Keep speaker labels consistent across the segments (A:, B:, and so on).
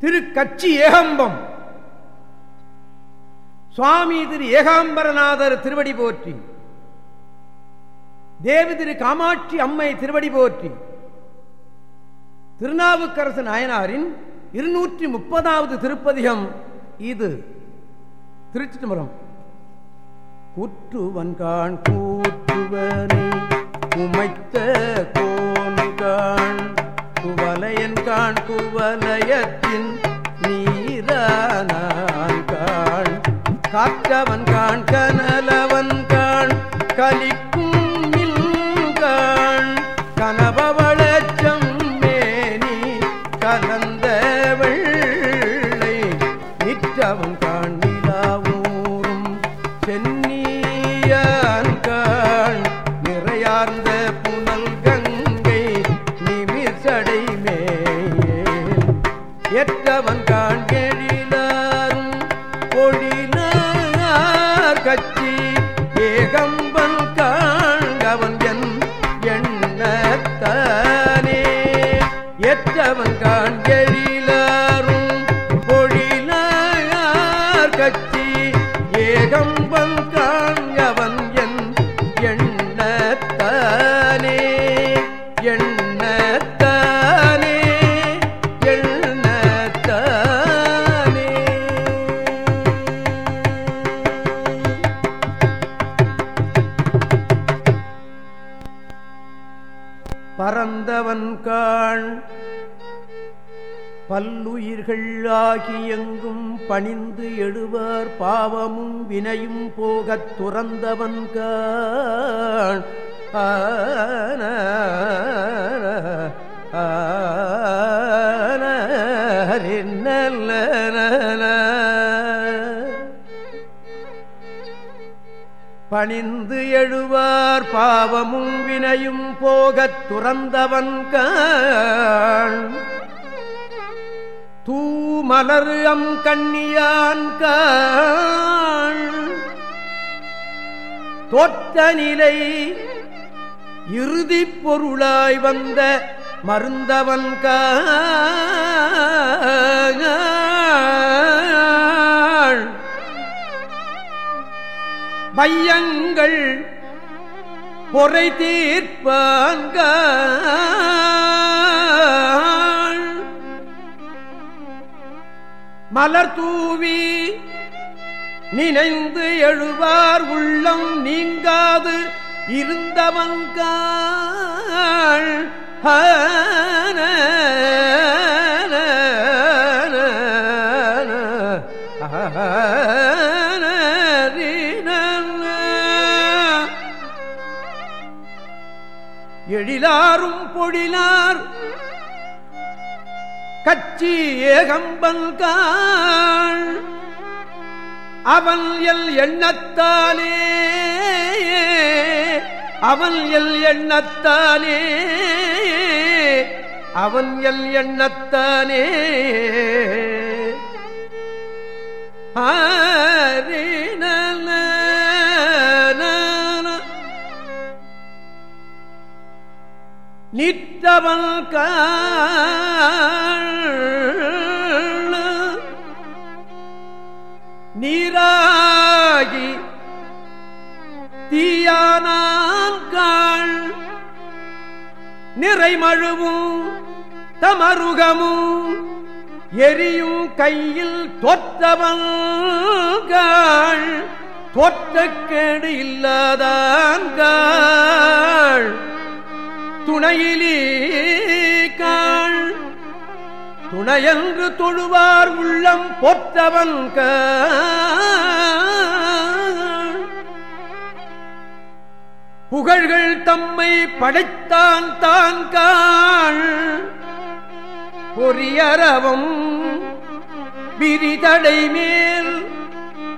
A: திரு கச்சி ஏகம்பம். சுவாமி திரு ஏகாம்பரநாதர் திருவடி போற்றி. தேவி திரு காமாட்சி அம்மை திருவடி போற்றி. திருநாவுக்கரசு நாயனாரின் இருநூற்றி முப்பதாவது திருப்பதிகம் இது. திருச்சி தம்பரம் குற்றுவன்கான் கூற்றுவனை உமைத்த கோன்கான் குவலையன்கான் குவலயத்தின் நீரானான் கான் காற்றவன் காண்கன் பல்லுயிர்கள் எங்கும் பணிந்து எழுவார் பாவமும் வினையும் போகத் துறந்தவன் காண். பணிந்து எழுவார் பாவமும் வினையும் போகத் துறந்தவன் கா மலர் அம் கண்ணியான் தோற்ற நிலை இறுதி பொருளாய் வந்த மருந்தவன் காண் பொறை தீர்ப்பான்கள் மலர் தூவி நினைந்து எழுவார் உள்ளம் நீங்காது இருந்தவன்காள் எழிலாரும் பொழிலார் கச்சி ஏகம்பல் காள். அவன் எல் எண்ணத்தாலே அவன் எல் எண்ணத்தாலே அவன் எல் எண்ணத்தானே நீட் நிற்றவன் நீராகி தீயானான் நிறைமழுவும் தமருகமும் எரியும் கையில் தொற்றவன் தொற்றக்கேடு இல்லாதான் காள் துணையிலே காள். துணையன்று தொழுவார் உள்ளம் பொற்றவன் புகழ்கள் தம்மை படைத்தான் தான் காள். பொறியறவும் விரிதடை மேல்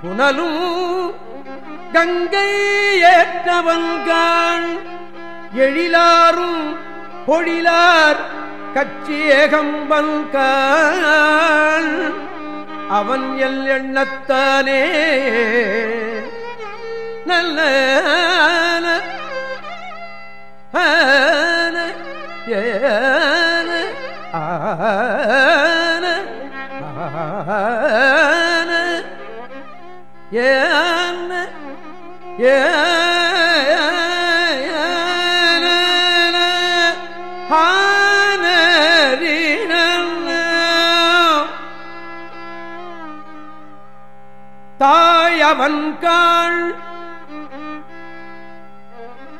A: புனலும் கங்கை ஏற்றவன் காள். எழிலாரும் பொழிலார் கச்சியேகம்பல்க அவன் எல் எண்ணத்தானே நல்ல ஏ ஏ தாயவன்காள்.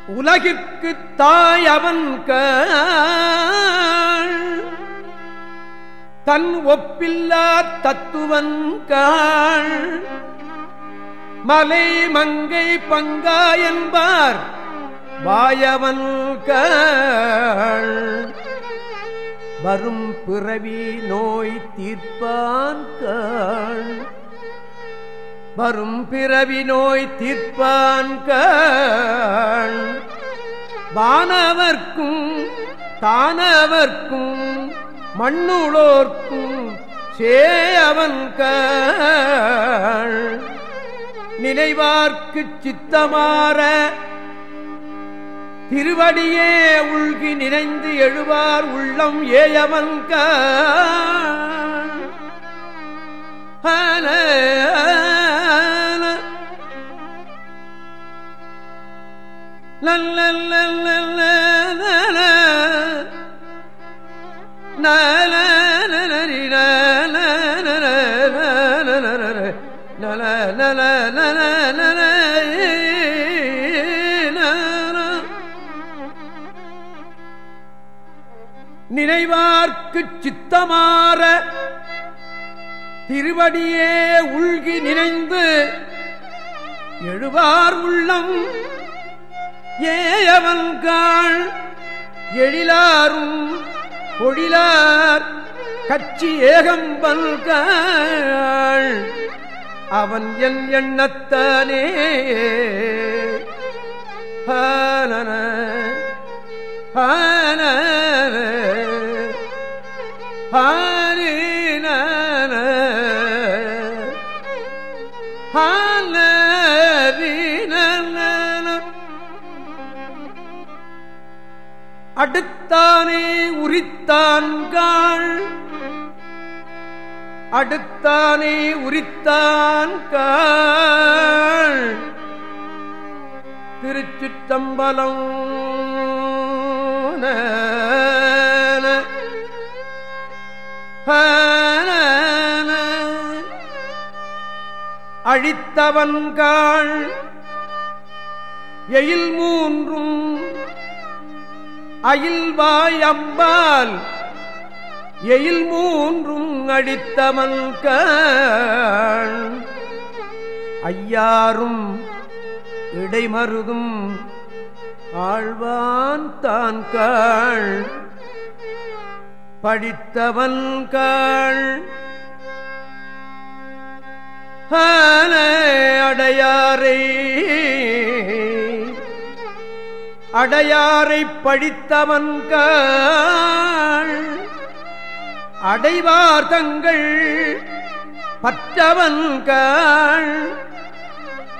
A: உலகிற்கு தாயவன்காள். தன் ஒப்பில்லா தத்துவன் மலை மங்கை பங்கா என்பார் வாயவன் காள் வரும் பிறவி நோய் தீர்ப்பான் கள் வரும் பிறவி நோய் தீர்ப்பான் வானவர்க்கும் தானவர்க்கும் மண்ணுளோர்க்கும் சேவன் நினைவார்க்கு சித்தமாற திருவடியே உள்கி நினைந்து எழுவார் உள்ளம் ஏயவன் நினைவார்க்கு சித்தமாற திருவடியே உள்கி நினைந்து எழுவார் உள்ளம் ஏயவன் காள் எழிலாரும் பொழிலார் கட்சி ஏகம்பல்காள் அவன் என் எண்ணத்தானே. ஹானன ஹான அடுத்தானே உரித்தான்காள் அடுத்தானே உரித்தான்காள் திருச்சிற்றம்பலம் அழித்தவன்காள் எயில் மூன்றும் அயில்வாய் அம்பால் எயில் மூன்றும் அடித்தமல்க ஐயாரும் இடைமருதும் ஆழ்வான் தான் காள் படித்தவன் காள் அடையாரை. அடையாரை படித்தவன்கள் அடைவார் தங்கள் பற்றவன்கள்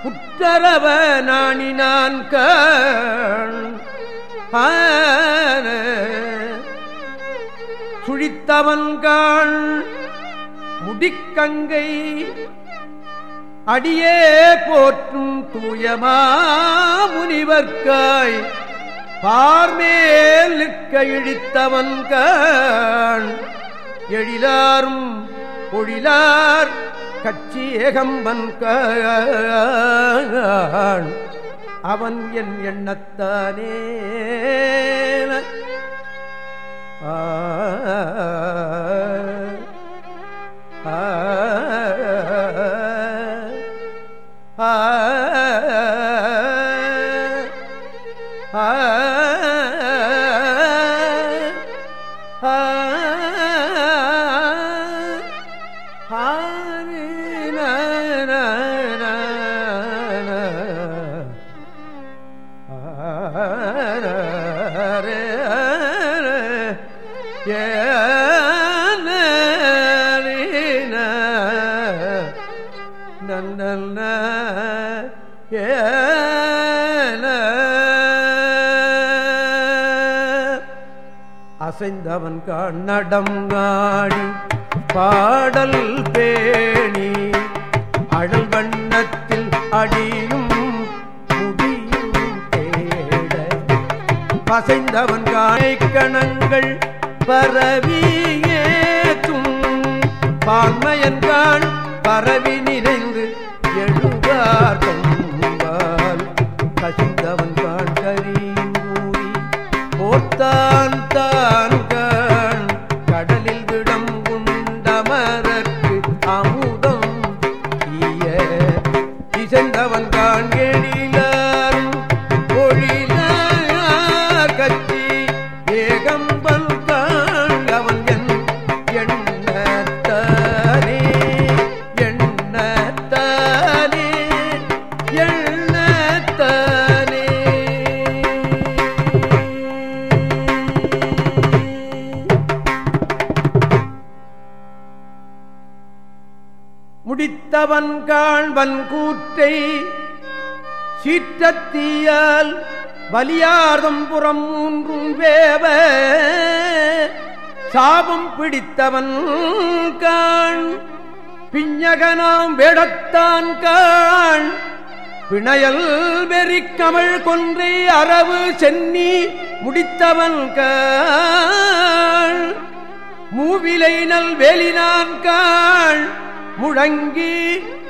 A: புற்றரவ நாணினான் காள் முடிக்கங்கை அடியே போற்றும் தூயமா முனிவர்க்காய் பார்மேலுக்க இழித்தவன் கண் எழிலாரும் பொழிலார் கட்சி ஏகம்பன் கண் அவன் என் எண்ணத்தானே. ஆ. பாடி பாடல் பேணி. அடல் வண்ணத்தில் அடியும் முடியும் தேட. பசைந்தவன் காய் கணங்கள் பரவி ஏற்றும். பான்மையன்கான் பரவி நிறைந்த சித்தவன் காண்பன் கூற்றை சீற்றத்தீயால் வலியார்தம் புறம் மூன்றும் வேவ சாபம் பிடித்தவன் காண். பிஞகனாம் வேடத்தான் காண். பிணையல் வெறி வெறிக்கமள் கொன்றை அரவு சென்னி முடித்தவன் காள் மூவிலை நல் வேலினான் காள் முழங்கி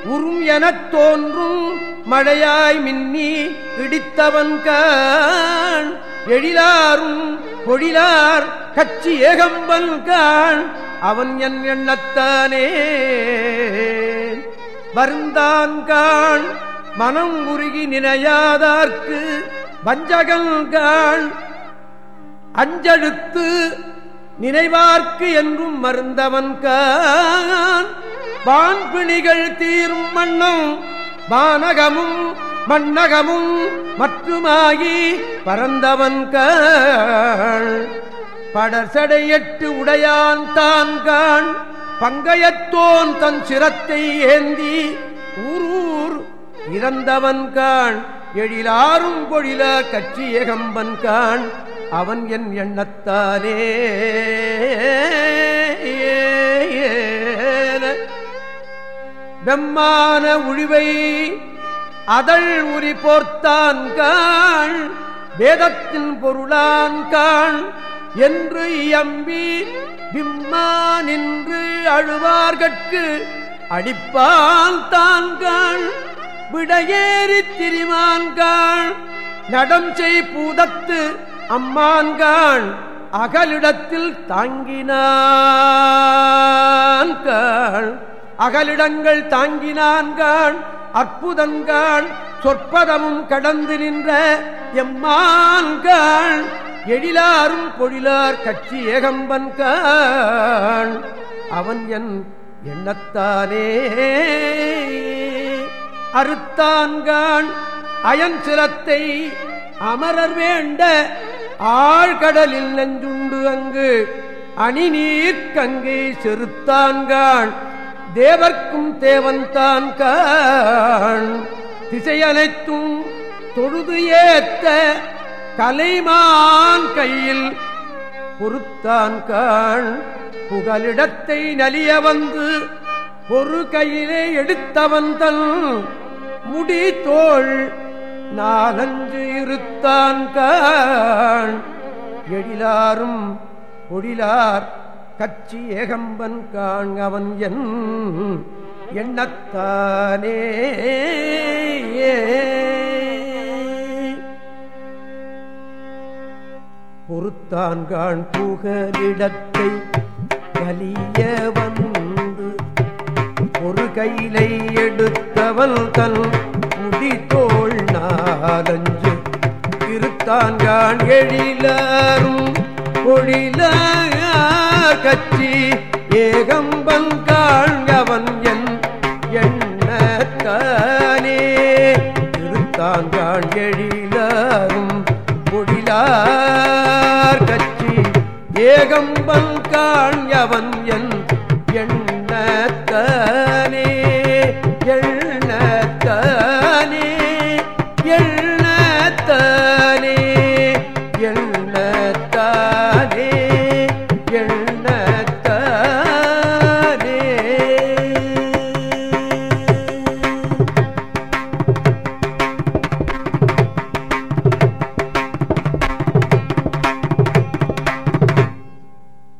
A: உறும் எனத் தோன்றும் மழையாய் மின்னி இடித்தவன் காண் எழிலாரும் பொழிலார் கச்சி ஏகம்பன் காண் அவன் என் எண்ணத்தானே. வருந்தான் காண் மனம் உருகி நினையாதார்க்கு வஞ்சகன் அஞ்சழுத்து நினைவார்க்கு என்றும் மருந்தவன் கான். வான்பிணிகள் தீரும் மண்ணும் வானகமும் மன்னகமும் மற்றுமாகி பரந்தவன் கான் படர்சடையட்டு உடையான் தான் கான் பங்கயத்தோன் தன் சிரத்தை ஏந்தி ஊரூர் இறந்தவன் கான் எழிலாரும் பொழில கட்சி ஏகம்பன் கான் அவன் என் எண்ணத்தானே வெம்மான உழிவை அதழ் உரி போர்த்தான் காள் வேதத்தின் பொருளான் காள் என்று இயம்பி விம்மா நின்று அழுவார்கட்கு அடிப்பால் தான் காள் விடையேறி திரிமான்காள் நடம் செய் பூதத்து அம்மான்காள் அகலிடத்தில் தாங்கினான்காள். அகலிடங்கள் தாங்கினான்கான் அற்புதங்காள் சொற்பதமும் கடந்து நின்ற எம்மான்காள் எழிலாரும் பொழிலார் கட்சி ஏகம்பன் காள் அவன் என் எண்ணத்தானே. அறுத்தான்கான் அயன் சிலத்தை அமரர் வேண்ட ஆழ்கடலில் நெஞ்சுண்டு அங்கு அணி நீர் கங்கை செருத்தான்கான் தேவர்க்கும் தேவன்தான் கான் திசையனைத்தும் தொழுது ஏத்த கலைமான் கையில் பொறுத்தான் கான் புகலிடத்தை நலிய வந்து ஒரு கையிலே எடுத்தவன் தன் முடி தோள் நாலஞ்சு இருத்தான் கான் எழிலாரும் பொழிலார் கச்சி ஏகம்பன் காண் அவன் என் எண்ணத்தானே. பொறுத்தான்கான் புகலிடத்தை கலிய வந்து ஒரு கையிலை எடுத்தவள் தன் முடித்தோள் நாலஞ்சு. இருத்தான்கான் எழிலும் பொழில கச்சி ஏகம்பன் காண்கவன் என் எண்ணத்தானே. இருத்தான்கான் எழிலும் பொழிலார் கச்சி ஏகம்பன் காண்யவன் என் எண்ணத்தானே.